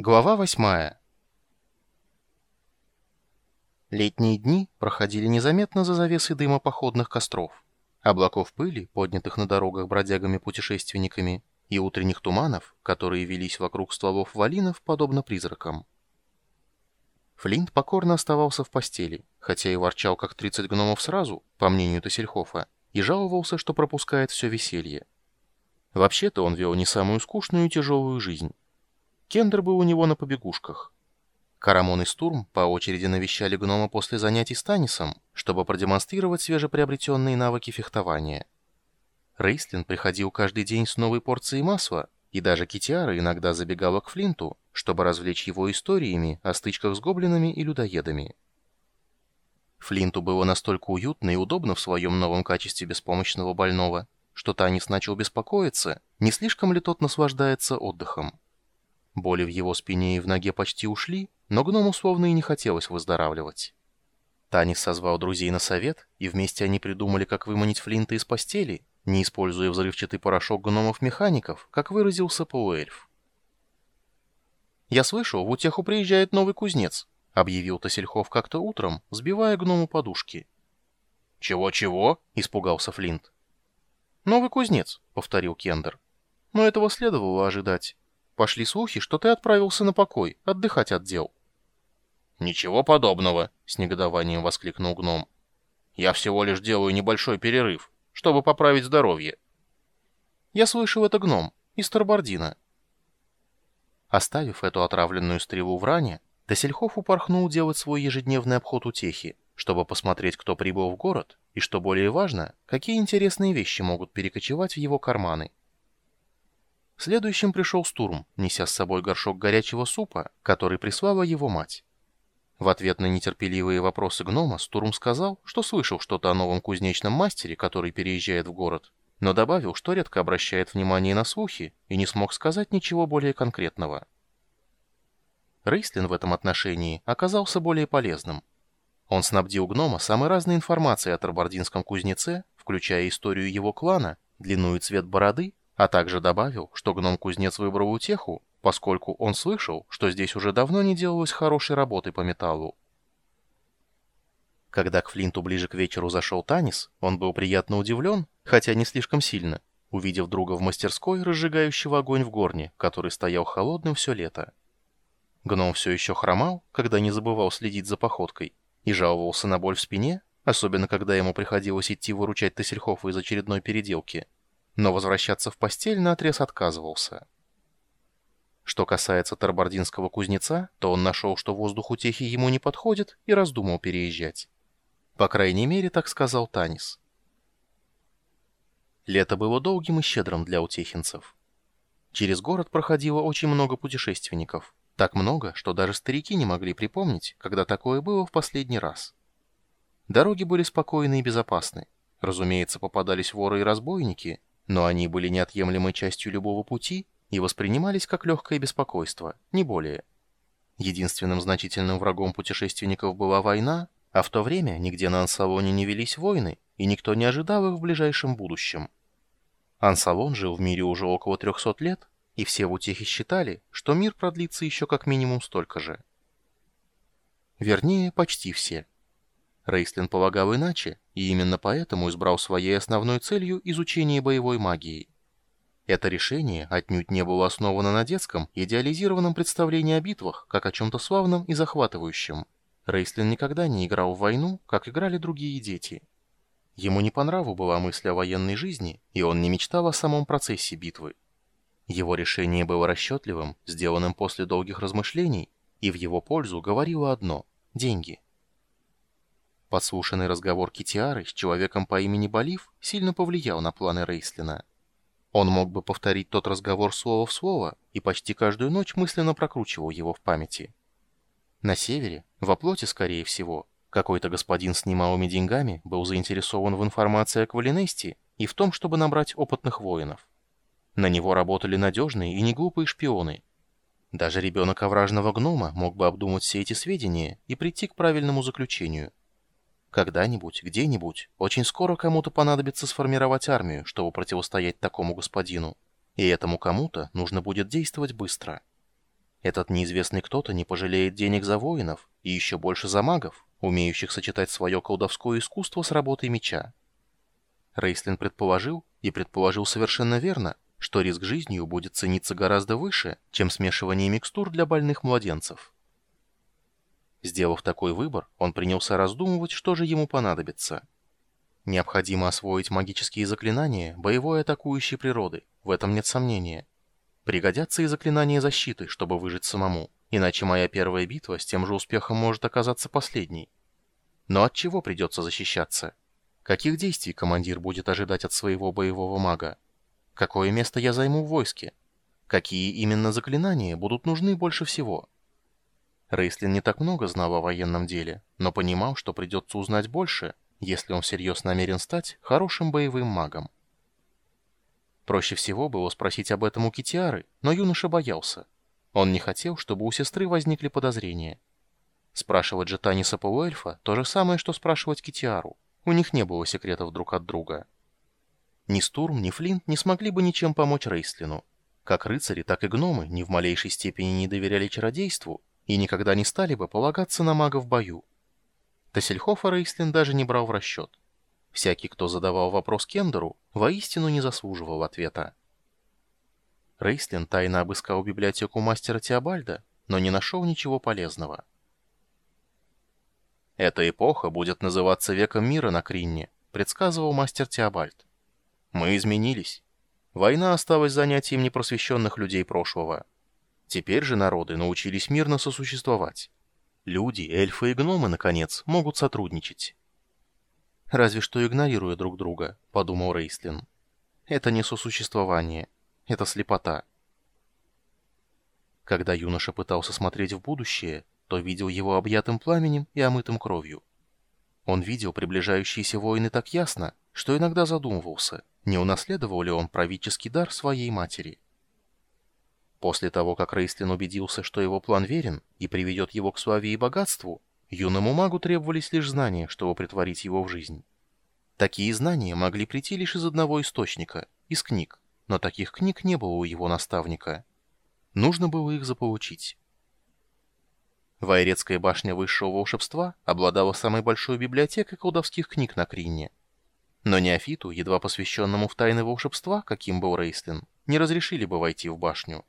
Глава восьмая. Летние дни проходили незаметно за завесой дыма походных костров, облаков пыли, поднятых на дорогах бродягами-путешественниками, и утренних туманов, которые велись вокруг стволов валинов, подобно призракам. Флинт покорно оставался в постели, хотя и ворчал, как 30 гномов сразу, по мнению Тассельхофа, и жаловался, что пропускает все веселье. Вообще-то он вел не самую скучную и тяжелую жизнь. Кендер был у него на побегушках. Карамон и Стурм по очереди навещали гнома после занятий с Танисом, чтобы продемонстрировать свежеприобретенные навыки фехтования. Рейстлин приходил каждый день с новой порцией масла, и даже Китиара иногда забегала к Флинту, чтобы развлечь его историями о стычках с гоблинами и людоедами. Флинту было настолько уютно и удобно в своем новом качестве беспомощного больного, что Танис начал беспокоиться, не слишком ли тот наслаждается отдыхом. Боли в его спине и в ноге почти ушли, но гному словно и не хотелось выздоравливать. Танис созвал друзей на совет, и вместе они придумали, как выманить Флинта из постели, не используя взрывчатый порошок гномов-механиков, как выразился полуэльф. «Я слышал, в утеху приезжает новый кузнец», — объявил Тасельхов как-то утром, сбивая гному подушки. «Чего-чего?» — испугался Флинт. «Новый кузнец», — повторил Кендер. «Но этого следовало ожидать. Пошли слухи, что ты отправился на покой, отдыхать от дел». «Ничего подобного», — с негодованием воскликнул гном. «Я всего лишь делаю небольшой перерыв, чтобы поправить здоровье». «Я слышал, это гном, из Тарбардина». Оставив эту отравленную стрелу в ране, Досельхов упорхнул делать свой ежедневный обход утехи, чтобы посмотреть, кто прибыл в город, и, что более важно, какие интересные вещи могут перекочевать в его карманы. Следующим пришел Стурм, неся с собой горшок горячего супа, который прислала его мать. В ответ на нетерпеливые вопросы гнома Стурм сказал, что слышал что-то о новом кузнечном мастере, который переезжает в город, но добавил, что редко обращает внимание на слухи и не смог сказать ничего более конкретного. Рейслин в этом отношении оказался более полезным. Он снабдил гнома самой разной информацией о Тарбардинском кузнеце, включая историю его клана, длину и цвет бороды а также добавил, что гном-кузнец выбрал утеху, поскольку он слышал, что здесь уже давно не делалось хорошей работы по металлу. Когда к Флинту ближе к вечеру зашел Танис, он был приятно удивлен, хотя не слишком сильно, увидев друга в мастерской, разжигающего огонь в горне, который стоял холодным все лето. Гном все еще хромал, когда не забывал следить за походкой, и жаловался на боль в спине, особенно когда ему приходилось идти выручать Тассельхофа из очередной переделки – но возвращаться в постель наотрез отказывался. Что касается Тарбардинского кузнеца, то он нашел, что воздух утехи ему не подходит, и раздумал переезжать. По крайней мере, так сказал Танис. Лето было долгим и щедрым для утехинцев. Через город проходило очень много путешественников. Так много, что даже старики не могли припомнить, когда такое было в последний раз. Дороги были спокойны и безопасны. Разумеется, попадались воры и разбойники, но они были неотъемлемой частью любого пути и воспринимались как легкое беспокойство, не более. Единственным значительным врагом путешественников была война, а в то время нигде на Ансалоне не велись войны, и никто не ожидал их в ближайшем будущем. Ансалон жил в мире уже около 300 лет, и все в утехе считали, что мир продлится еще как минимум столько же. Вернее, почти все. Рейслин полагал иначе, и именно поэтому избрал своей основной целью изучение боевой магии. Это решение отнюдь не было основано на детском, идеализированном представлении о битвах, как о чем-то славном и захватывающем. Рейслин никогда не играл в войну, как играли другие дети. Ему не по нраву была мысль о военной жизни, и он не мечтал о самом процессе битвы. Его решение было расчетливым, сделанным после долгих размышлений, и в его пользу говорило одно – деньги – Подслушанный разговор Китиары с человеком по имени Болив сильно повлиял на планы Рейслина. Он мог бы повторить тот разговор слово в слово и почти каждую ночь мысленно прокручивал его в памяти. На севере, во плоти скорее всего, какой-то господин с немалыми деньгами был заинтересован в информации о Квалинесте и в том, чтобы набрать опытных воинов. На него работали надежные и неглупые шпионы. Даже ребенок овражного гнома мог бы обдумать все эти сведения и прийти к правильному заключению. Когда-нибудь, где-нибудь, очень скоро кому-то понадобится сформировать армию, чтобы противостоять такому господину. И этому кому-то нужно будет действовать быстро. Этот неизвестный кто-то не пожалеет денег за воинов и еще больше за магов, умеющих сочетать свое колдовское искусство с работой меча. Рейслин предположил, и предположил совершенно верно, что риск жизнью будет цениться гораздо выше, чем смешивание микстур для больных младенцев. Сделав такой выбор, он принялся раздумывать, что же ему понадобится. Необходимо освоить магические заклинания боевой атакующей природы, в этом нет сомнения. Пригодятся и заклинания защиты, чтобы выжить самому, иначе моя первая битва с тем же успехом может оказаться последней. Но от чего придется защищаться? Каких действий командир будет ожидать от своего боевого мага? Какое место я займу в войске? Какие именно заклинания будут нужны больше всего? Рейслин не так много знал о военном деле, но понимал, что придется узнать больше, если он всерьез намерен стать хорошим боевым магом. Проще всего было спросить об этом у Китиары, но юноша боялся. Он не хотел, чтобы у сестры возникли подозрения. Спрашивать же Таниса полуэльфа то же самое, что спрашивать Китиару. У них не было секретов друг от друга. Ни Стурм, ни Флинт не смогли бы ничем помочь Рейслину. Как рыцари, так и гномы ни в малейшей степени не доверяли чародейству и никогда не стали бы полагаться на мага в бою. Тассельхофа Рейслин даже не брал в расчет. Всякий, кто задавал вопрос Кендеру, воистину не заслуживал ответа. Рейслин тайно обыскал библиотеку мастера Теобальда, но не нашел ничего полезного. «Эта эпоха будет называться веком мира на Кринне», — предсказывал мастер Теобальд. Мы изменились. Война осталась занятием непросвещенных людей прошлого. Теперь же народы научились мирно сосуществовать. Люди, эльфы и гномы, наконец, могут сотрудничать. «Разве что игнорируя друг друга», — подумал Рейслин. «Это не сосуществование. Это слепота». Когда юноша пытался смотреть в будущее, то видел его объятым пламенем и омытым кровью. Он видел приближающиеся войны так ясно, что иногда задумывался, не унаследовал ли он правительский дар своей матери. После того, как Рейстлин убедился, что его план верен и приведет его к славе и богатству, юному магу требовались лишь знания, чтобы притворить его в жизнь. Такие знания могли прийти лишь из одного источника, из книг, но таких книг не было у его наставника. Нужно было их заполучить. Вайрецкая башня высшего волшебства обладала самой большой библиотекой колдовских книг на Кринне. Но неофиту, едва посвященному в тайны волшебства, каким был Рейслин, не разрешили бы войти в башню.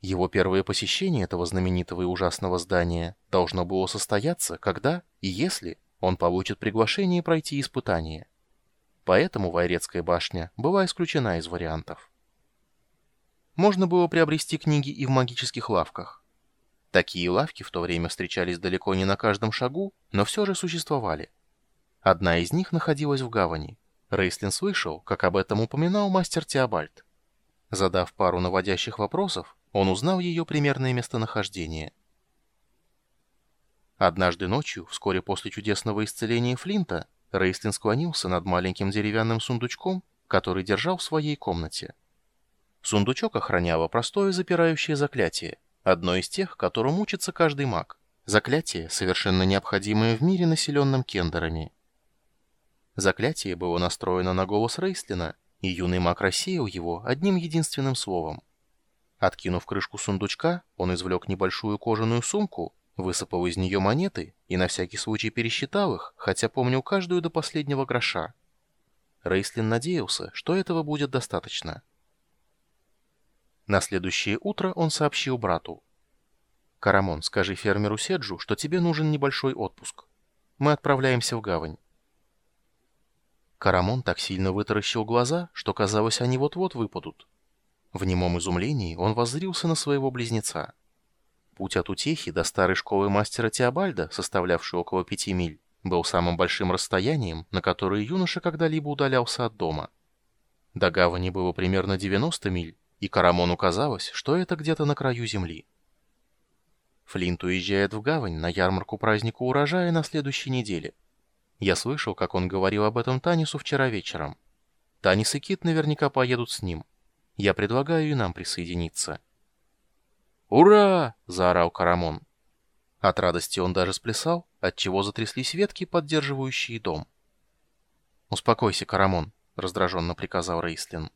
Его первое посещение этого знаменитого и ужасного здания должно было состояться, когда и если он получит приглашение пройти испытание. Поэтому Вайрецкая башня была исключена из вариантов. Можно было приобрести книги и в магических лавках. Такие лавки в то время встречались далеко не на каждом шагу, но все же существовали. Одна из них находилась в гавани. Рейслин слышал, как об этом упоминал мастер Теобальд. Задав пару наводящих вопросов, он узнал ее примерное местонахождение. Однажды ночью, вскоре после чудесного исцеления Флинта, Рейслин склонился над маленьким деревянным сундучком, который держал в своей комнате. Сундучок охраняло простое запирающее заклятие, одно из тех, которым учится каждый маг. Заклятие, совершенно необходимое в мире, населенном кендерами. Заклятие было настроено на голос Рейслина, и юный маг рассеял его одним единственным словом. Откинув крышку сундучка, он извлек небольшую кожаную сумку, высыпал из нее монеты и на всякий случай пересчитал их, хотя помнил каждую до последнего гроша. Рейслин надеялся, что этого будет достаточно. На следующее утро он сообщил брату. «Карамон, скажи фермеру Седжу, что тебе нужен небольшой отпуск. Мы отправляемся в гавань. Карамон так сильно вытаращил глаза, что казалось, они вот-вот выпадут. В немом изумлении он воззрился на своего близнеца. Путь от Утехи до старой школы мастера Теобальда, составлявшей около пяти миль, был самым большим расстоянием, на которое юноша когда-либо удалялся от дома. До гавани было примерно 90 миль, и Карамону казалось, что это где-то на краю земли. Флинт уезжает в гавань на ярмарку праздника урожая на следующей неделе. Я слышал, как он говорил об этом Танису вчера вечером. Танис и Кит наверняка поедут с ним. Я предлагаю и нам присоединиться. «Ура!» — заорал Карамон. От радости он даже сплясал, отчего затряслись ветки, поддерживающие дом. «Успокойся, Карамон», — раздраженно приказал Рейслин.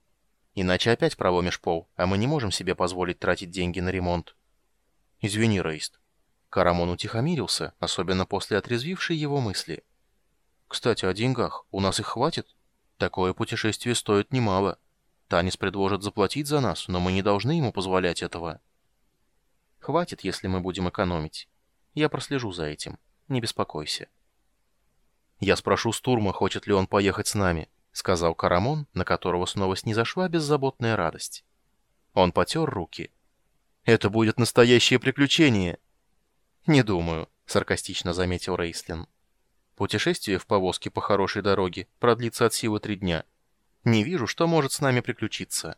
«Иначе опять проломишь пол, а мы не можем себе позволить тратить деньги на ремонт. Извини, Рейст. Карамон утихомирился, особенно после отрезвившей его мысли. Кстати, о деньгах. У нас их хватит? Такое путешествие стоит немало. Танис предложит заплатить за нас, но мы не должны ему позволять этого. Хватит, если мы будем экономить. Я прослежу за этим. Не беспокойся. Я спрошу Стурма, хочет ли он поехать с нами, сказал Карамон, на которого снова снизошла беззаботная радость. Он потер руки. Это будет настоящее приключение. Не думаю, саркастично заметил Рейслин. Путешествие в повозке по хорошей дороге продлится от силы три дня. Не вижу, что может с нами приключиться.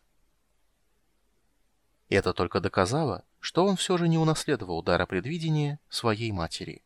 Это только доказало, что он все же не унаследовал дара предвидения своей матери.